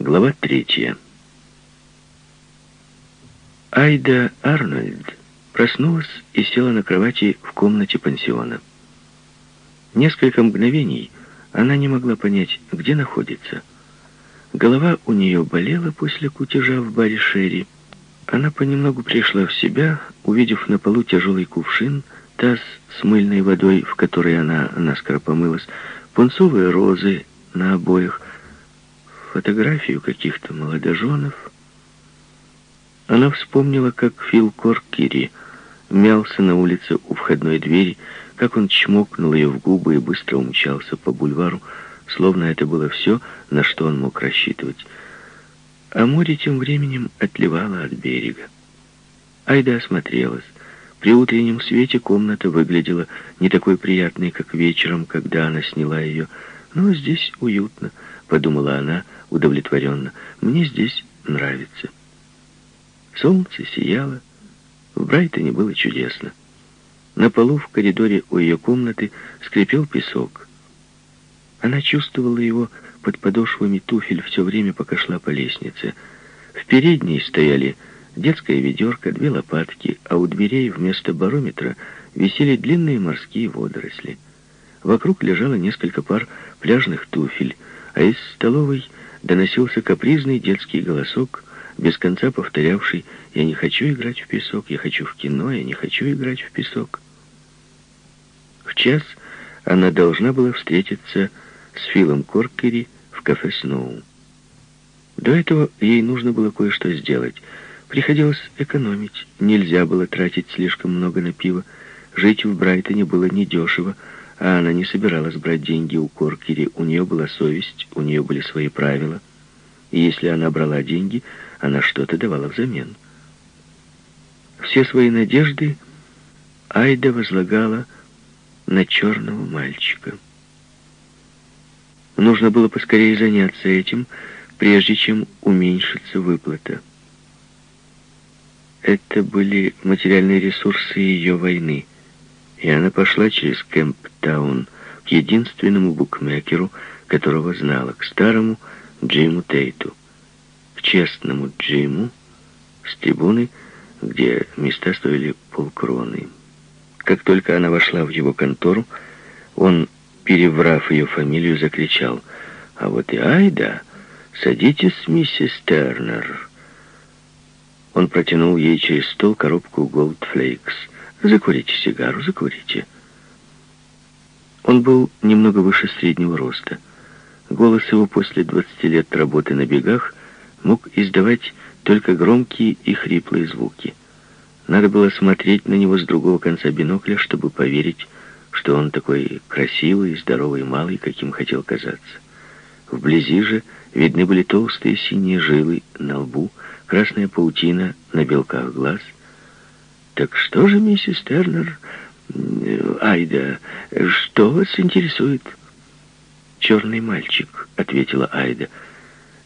Глава третья. Айда Арнольд проснулась и села на кровати в комнате пансиона. Несколько мгновений она не могла понять, где находится. Голова у нее болела после кутежа в баре Шерри. Она понемногу пришла в себя, увидев на полу тяжелый кувшин, таз с мыльной водой, в которой она наскоро помылась, пунцовые розы на обоях, фотографию каких-то молодоженов. Она вспомнила, как Фил Коркири мялся на улице у входной двери, как он чмокнул ее в губы и быстро умчался по бульвару, словно это было все, на что он мог рассчитывать. А море тем временем отливало от берега. Айда осмотрелась. При утреннем свете комната выглядела не такой приятной, как вечером, когда она сняла ее. Но здесь уютно, подумала она, — удовлетворенно. «Мне здесь нравится». Солнце сияло. В Брайтоне было чудесно. На полу в коридоре у ее комнаты скрипел песок. Она чувствовала его под подошвами туфель все время, пока шла по лестнице. В передней стояли детская ведерко, две лопатки, а у дверей вместо барометра висели длинные морские водоросли. Вокруг лежало несколько пар пляжных туфель, а из столовой доносился капризный детский голосок, без конца повторявший «Я не хочу играть в песок, я хочу в кино, я не хочу играть в песок». В час она должна была встретиться с Филом Коркери в кафе «Сноу». До этого ей нужно было кое-что сделать. Приходилось экономить, нельзя было тратить слишком много на пиво. Жить в Брайтоне было недешево, а она не собиралась брать деньги у Коркери. У нее была совесть, у нее были свои правила. И если она брала деньги, она что-то давала взамен. Все свои надежды Айда возлагала на черного мальчика. Нужно было поскорее заняться этим, прежде чем уменьшится выплата. Это были материальные ресурсы ее войны — и она пошла через Кэмптаун к единственному букмекеру, которого знала, к старому Джиму Тейту, к честному Джиму с трибуны, где места стоили полкроны. Как только она вошла в его контору, он, переврав ее фамилию, закричал, «А вот и Айда! Садитесь, миссис Тернер!» Он протянул ей через стол коробку Голдфлейкс — Закурите сигару, закурите. Он был немного выше среднего роста. Голос его после 20 лет работы на бегах мог издавать только громкие и хриплые звуки. Надо было смотреть на него с другого конца бинокля, чтобы поверить, что он такой красивый, здоровый, малый, каким хотел казаться. Вблизи же видны были толстые синие жилы на лбу, красная паутина на белках глаз — «Так что же, миссис Тернер, Айда, что вас интересует?» «Черный мальчик», — ответила Айда.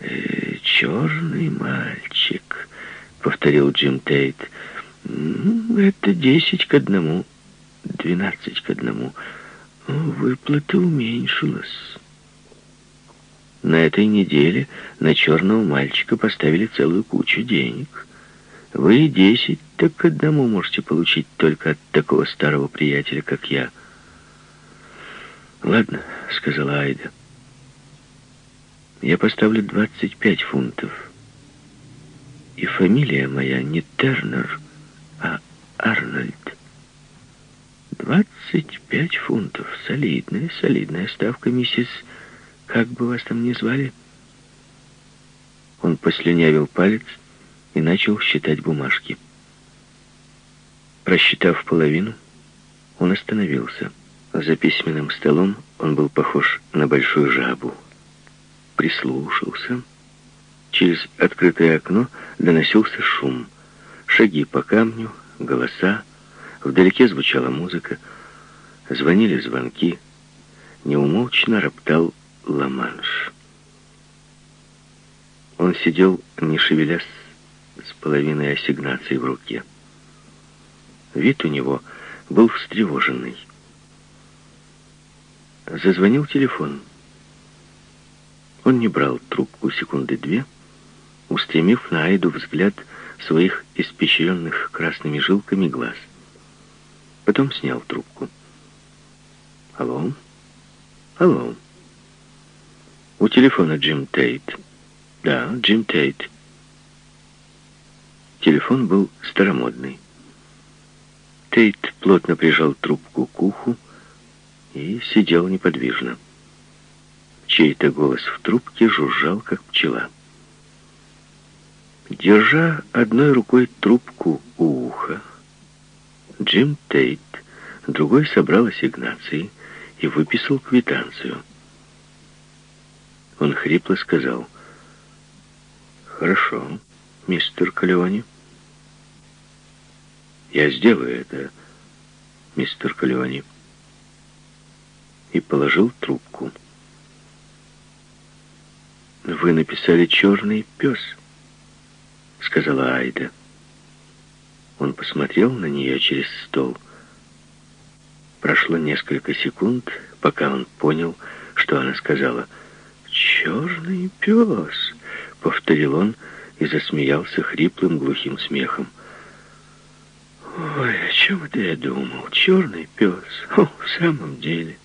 «Э, «Черный мальчик», — повторил Джим Тейт. «Это десять к одному, двенадцать к одному. Выплата уменьшилась». На этой неделе на черного мальчика поставили целую кучу денег. Вы десять так одному можете получить только от такого старого приятеля, как я. Ладно, сказала Айда. Я поставлю 25 фунтов. И фамилия моя не Тернер, а Арнольд. 25 фунтов. Солидная, солидная ставка, миссис... Как бы вас там ни звали? Он послюнявил палец и начал считать бумажки. Просчитав половину, он остановился. За письменным столом он был похож на большую жабу. Прислушался. Через открытое окно доносился шум. Шаги по камню, голоса. Вдалеке звучала музыка. Звонили звонки. Неумолчно роптал Ла-Манш. Он сидел, не шевелясь, с половиной ассигнаций в руке. Вид у него был встревоженный. Зазвонил телефон. Он не брал трубку секунды две, устремив на Айду взгляд своих испещренных красными жилками глаз. Потом снял трубку. «Алло? Алло?» «У телефона Джим Тейт». «Да, Джим Тейт». Телефон был старомодный. Тейт плотно прижал трубку к уху и сидел неподвижно. Чей-то голос в трубке жужжал, как пчела. Держа одной рукой трубку у уха, Джим Тейт другой собрал ассигнации и выписал квитанцию. Он хрипло сказал, «Хорошо, мистер Калеони». «Я сделаю это, мистер Калеони». И положил трубку. «Вы написали «черный пес», — сказала Айда. Он посмотрел на нее через стол. Прошло несколько секунд, пока он понял, что она сказала. «Черный пес», — повторил он и засмеялся хриплым глухим смехом. «Ой, о чем это я думал? Черный пес. О, в самом деле».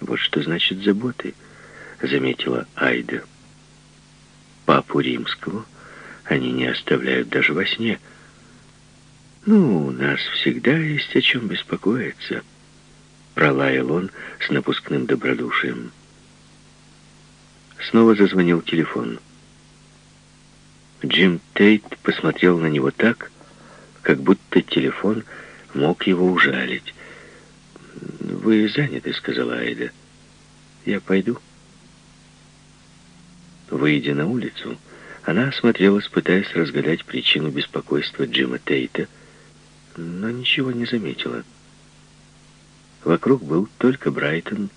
«Вот что значит заботы», — заметила Айда. «Папу римского они не оставляют даже во сне». «Ну, у нас всегда есть о чем беспокоиться», — пролаял он с напускным добродушием. Снова зазвонил телефон. Джим Тейт посмотрел на него так, как будто телефон мог его ужалить. «Вы заняты», — сказала Айда. «Я пойду». Выйдя на улицу, она осмотрелась, пытаясь разгадать причину беспокойства Джима Тейта — но ничего не заметила. Вокруг был только Брайтон,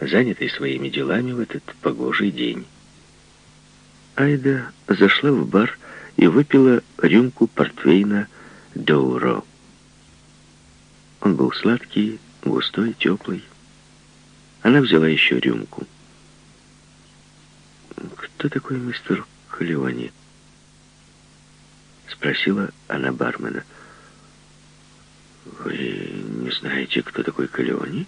занятый своими делами в этот погожий день. Айда зашла в бар и выпила рюмку портвейна Доуро. Он был сладкий, густой, теплый. Она взяла еще рюмку. «Кто такой мистер Калеони?» Спросила она бармена. «Вы не знаете, кто такой Калеони?»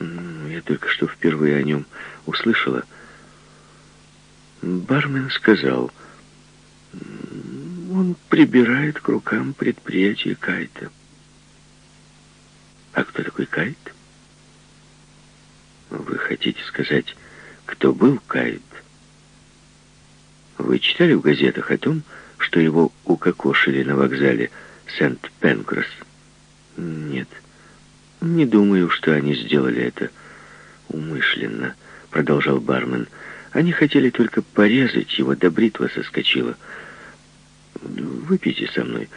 «Я только что впервые о нем услышала». Бармен сказал, «Он прибирает к рукам предприятие Кайта». «А кто такой Кайт?» «Вы хотите сказать, кто был Кайт?» «Вы читали в газетах о том, что его укокошили на вокзале Сент-Пенкрос?» «Нет, не думаю, что они сделали это умышленно», — продолжал бармен. «Они хотели только порезать его, да бритва соскочила. Выпейте со мной.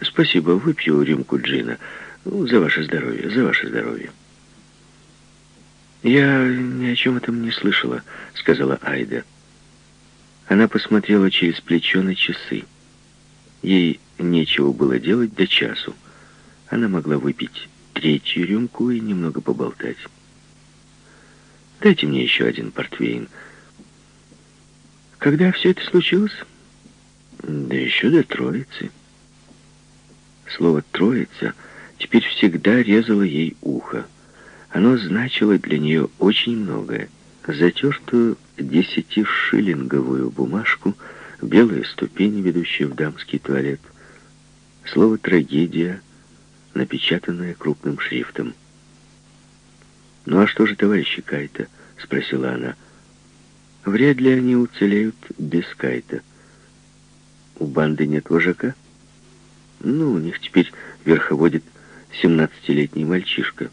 Спасибо, выпью рюмку джина. Ну, за ваше здоровье, за ваше здоровье». «Я ни о чем этом не слышала», — сказала Айда. Она посмотрела через плечо на часы. Ей нечего было делать до часу. Она могла выпить третью рюмку и немного поболтать. «Дайте мне еще один портвейн». «Когда все это случилось?» «Да еще до Троицы». Слово «троица» теперь всегда резало ей ухо. Оно значило для нее очень многое. Затертую десятишиллинговую бумажку, белые ступени, ведущие в дамский туалет. Слово «трагедия» напечатанное крупным шрифтом. «Ну а что же товарищи Кайта?» — спросила она. «Вряд ли они уцелеют без Кайта. У банды нет вожака? Ну, у них теперь верховодит семнадцатилетний мальчишка.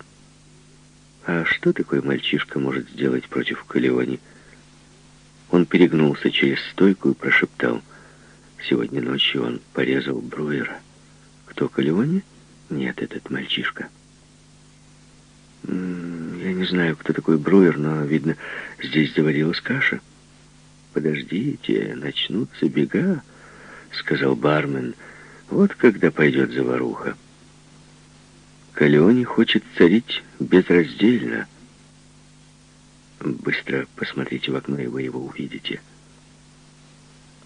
А что такой мальчишка может сделать против Калеони?» Он перегнулся через стойку и прошептал. «Сегодня ночью он порезал Бруера». «Кто, Калеони?» Нет, этот мальчишка. Я не знаю, кто такой Бруер, но, видно, здесь заварилась каша. «Подождите, начнутся бега», — сказал бармен. «Вот когда пойдет заваруха». Калеоне хочет царить безраздельно. Быстро посмотрите в окно, и вы его увидите.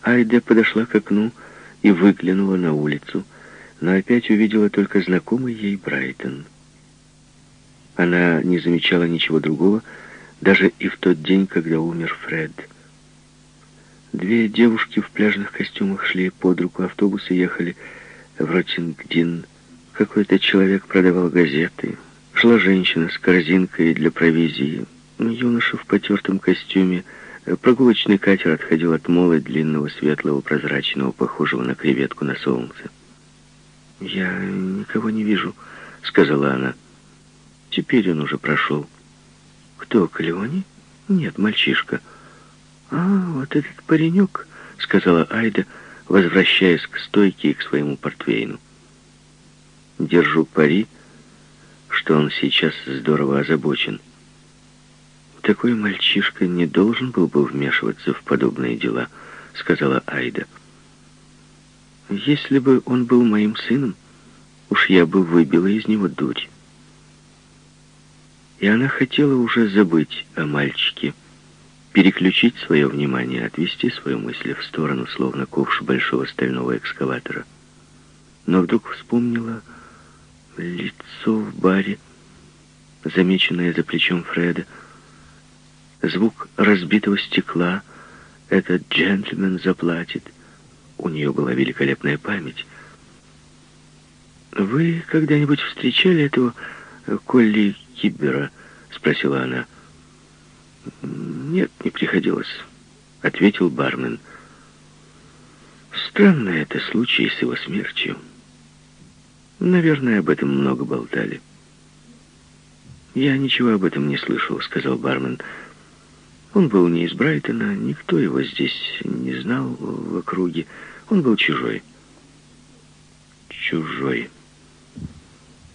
Айда подошла к окну и выглянула на улицу, но опять увидела только знакомый ей Брайтон. Она не замечала ничего другого, даже и в тот день, когда умер Фред. Две девушки в пляжных костюмах шли под руку автобуса и ехали в Ротингдин. Какой-то человек продавал газеты. Шла женщина с корзинкой для провизии. Юноша в потертом костюме. Прогулочный катер отходил от мола длинного, светлого, прозрачного, похожего на креветку на солнце. «Я никого не вижу», — сказала она. «Теперь он уже прошел». «Кто, Калеони?» «Нет, мальчишка». «А, вот этот паренек», — сказала Айда, возвращаясь к стойке и к своему портвейну. «Держу пари, что он сейчас здорово озабочен. Такой мальчишка не должен был бы вмешиваться в подобные дела», — сказала Айда. «Если бы он был моим сыном, уж я бы выбила из него дурь». И она хотела уже забыть о мальчике, — переключить свое внимание, отвести свою мысль в сторону, словно ковш большого стального экскаватора. Но вдруг вспомнила лицо в баре, замеченное за плечом Фреда, звук разбитого стекла, этот джентльмен заплатит. У нее была великолепная память. «Вы когда-нибудь встречали этого Колли Кибера?» — спросила она. «Нет, не приходилось», — ответил бармен. «Странно это случай с его смертью. Наверное, об этом много болтали». «Я ничего об этом не слышал», — сказал бармен. «Он был не из Брайтона, никто его здесь не знал в округе. Он был чужой». «Чужой».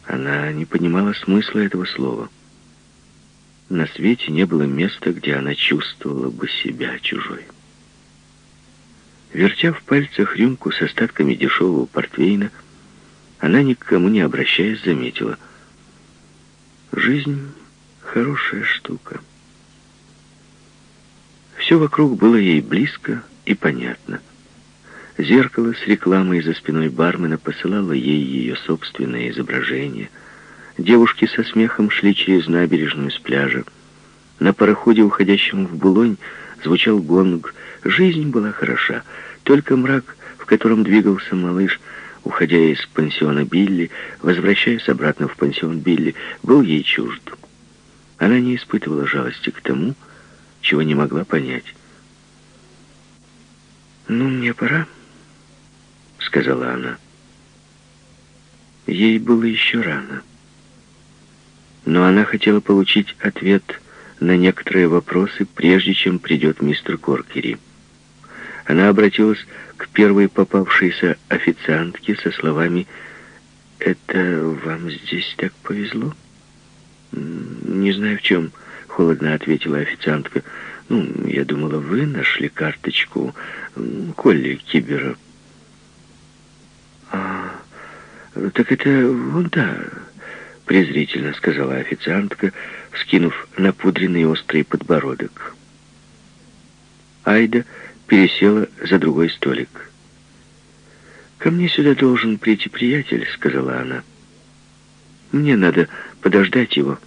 Она не понимала смысла этого слова. На свете не было места, где она чувствовала бы себя чужой. Вертя в пальцах рюмку с остатками дешевого портвейна, она, никому не обращаясь, заметила. Жизнь — хорошая штука. Все вокруг было ей близко и понятно. Зеркало с рекламой за спиной бармена посылало ей ее собственное изображение — Девушки со смехом шли через набережную с пляжа. На пароходе, уходящем в Булонь, звучал гонг. Жизнь была хороша. Только мрак, в котором двигался малыш, уходя из пансиона Билли, возвращаясь обратно в пансион Билли, был ей чужд. Она не испытывала жалости к тому, чего не могла понять. «Ну, мне пора», — сказала она. Ей было еще рано но она хотела получить ответ на некоторые вопросы, прежде чем придет мистер Коркери. Она обратилась к первой попавшейся официантке со словами «Это вам здесь так повезло?» «Не знаю в чем», — холодно ответила официантка. «Ну, я думала, вы нашли карточку Колли Кибера». «А, так это вон та...» презрительно сказала официантка, вскинув напудренный острый подбородок. Айда пересела за другой столик. «Ко мне сюда должен прийти приятель», — сказала она. «Мне надо подождать его,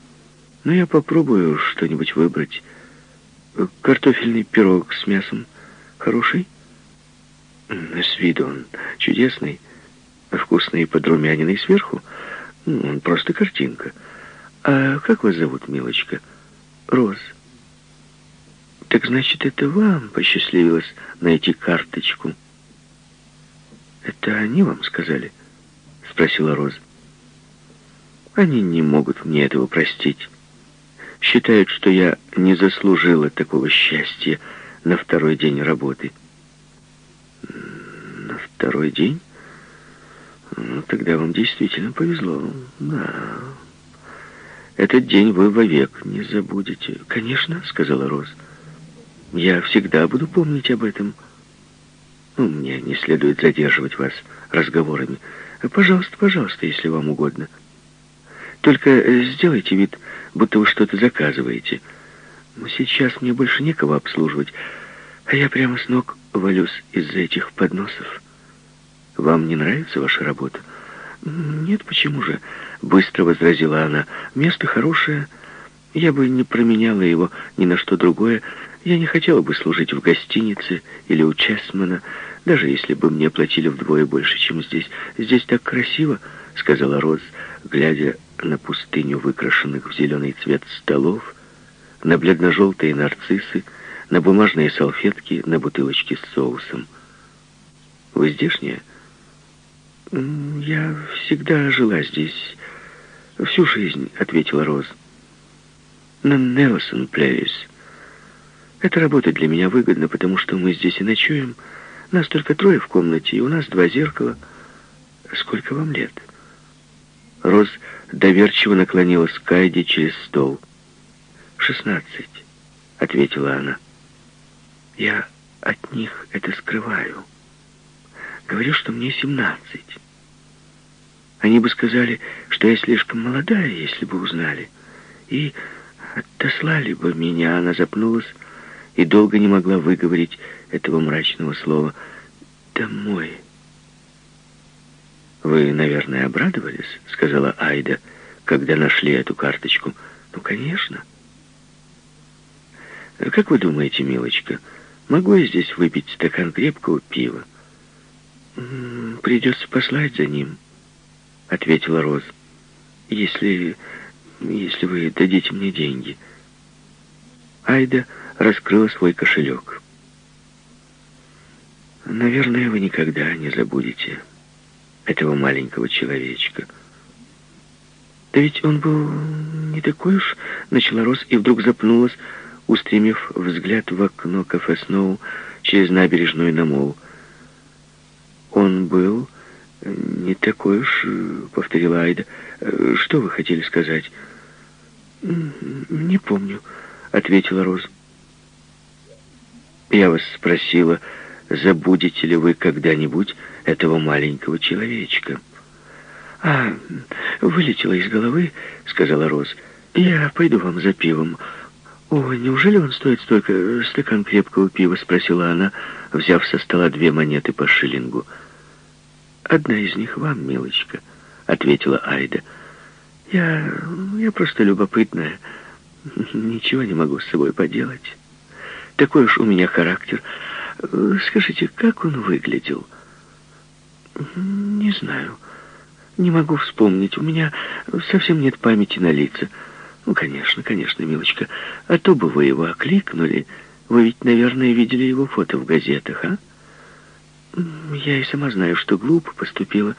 но я попробую что-нибудь выбрать. Картофельный пирог с мясом хороший?» «С виду он чудесный, вкусный подрумяненный сверху». Он просто картинка. А как вас зовут, милочка? Роз. Так значит, это вам посчастливилось найти карточку? Это они вам сказали? Спросила Роз. Они не могут мне этого простить. Считают, что я не заслужила такого счастья на второй день работы. На второй день? Ну, тогда вам действительно повезло. Да. Этот день вы вовек не забудете. Конечно, сказала Роз. Я всегда буду помнить об этом. Ну, мне не следует задерживать вас разговорами. Пожалуйста, пожалуйста, если вам угодно. Только сделайте вид, будто вы что-то заказываете. Сейчас мне больше некого обслуживать, а я прямо с ног валюсь из-за этих подносов. Вам не нравится ваша работа? Нет, почему же? Быстро возразила она. Место хорошее. Я бы не променяла его ни на что другое. Я не хотела бы служить в гостинице или у Чесмана, даже если бы мне платили вдвое больше, чем здесь. Здесь так красиво, сказала Роз, глядя на пустыню выкрашенных в зеленый цвет столов, на бледно-желтые нарциссы, на бумажные салфетки, на бутылочки с соусом. «Вы здешняя?» «Я всегда жила здесь. Всю жизнь», — ответила Роз. «На Нелсон Плейс. Эта работа для меня выгодна, потому что мы здесь и ночуем. Нас только трое в комнате, и у нас два зеркала. Сколько вам лет?» Роз доверчиво наклонилась к Айде через стол. «Шестнадцать», — ответила она. «Я от них это скрываю. Говорю, что мне семнадцать. Они бы сказали, что я слишком молодая, если бы узнали. И отослали бы меня». Она запнулась и долго не могла выговорить этого мрачного слова «домой». «Вы, наверное, обрадовались?» — сказала Айда, когда нашли эту карточку. «Ну, конечно». «Как вы думаете, милочка, могу я здесь выпить стакан крепкого пива?» «Придется послать за ним», — ответила Роз. «Если... если вы дадите мне деньги». Айда раскрыла свой кошелек. «Наверное, вы никогда не забудете этого маленького человечка». «Да ведь он был не такой уж...» — начала Роз и вдруг запнулась, устремив взгляд в окно кафе Сноу через набережную на мол. «Он был не такой уж...» — повторила Айда. «Что вы хотели сказать?» «Не помню», — ответила Роз. «Я вас спросила, забудете ли вы когда-нибудь этого маленького человечка?» «А, вылетело из головы», — сказала Роз. «Я пойду вам за пивом». «О, неужели он стоит столько стакан крепкого пива?» — спросила она, взяв со стола две монеты по шиллингу. «Одна из них вам, милочка», — ответила Айда. «Я... я просто любопытная. Ничего не могу с собой поделать. Такой уж у меня характер. Скажите, как он выглядел?» «Не знаю. Не могу вспомнить. У меня совсем нет памяти на лица». «Ну, конечно, конечно, милочка. А то бы вы его окликнули. Вы ведь, наверное, видели его фото в газетах, а?» «Я и сама знаю, что глупо поступила».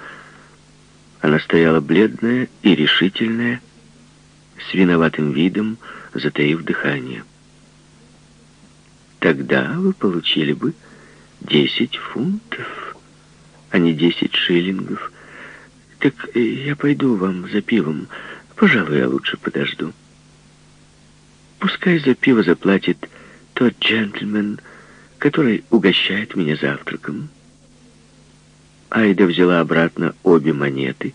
Она стояла бледная и решительная, с виноватым видом, затаив дыхание. «Тогда вы получили бы десять фунтов, а не десять шиллингов. Так э, я пойду вам за пивом». Пожалуй, я лучше подожду. Пускай за пиво заплатит тот джентльмен, который угощает меня завтраком. Айда взяла обратно обе монеты,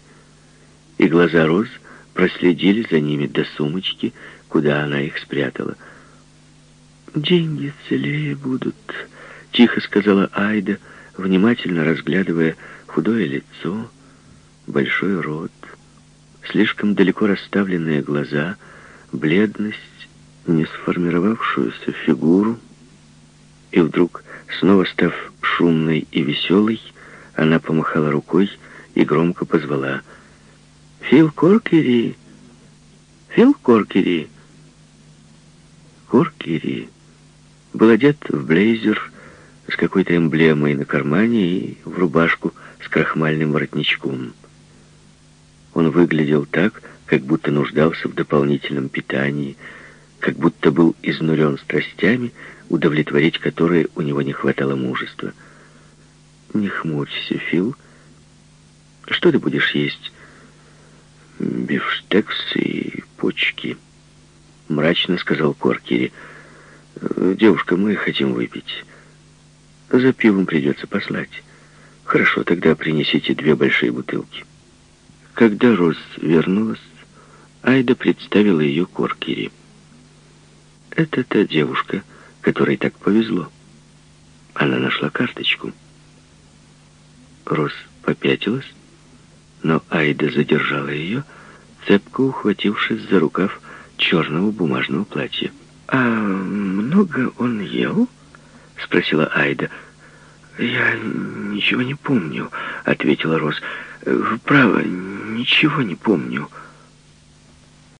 и глаза Роз проследили за ними до сумочки, куда она их спрятала. «Деньги целее будут», — тихо сказала Айда, внимательно разглядывая худое лицо, большой рот, слишком далеко расставленные глаза, бледность, не сформировавшуюся фигуру, и вдруг, снова став шумной и веселой, она помахала рукой и громко позвала «Фил Коркери! Фил Коркери!» Коркери был одет в блейзер с какой-то эмблемой на кармане и в рубашку с крахмальным воротничком. Он выглядел так, как будто нуждался в дополнительном питании, как будто был изнурен страстями, удовлетворить которые у него не хватало мужества. «Не хмурься, Фил. Что ты будешь есть?» «Бифштекс и почки», — мрачно сказал Коркери. «Девушка, мы хотим выпить. За пивом придется послать. Хорошо, тогда принесите две большие бутылки». Когда Роз вернулась, Айда представила ее Коркери. Это та девушка, которой так повезло. Она нашла карточку. Рос попятилась, но Айда задержала ее, цепко ухватившись за рукав черного бумажного платья. «А много он ел?» — спросила Айда. «Я ничего не помню», — ответила Рос. «Право, ничего не помню».